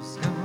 Discover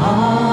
Oh.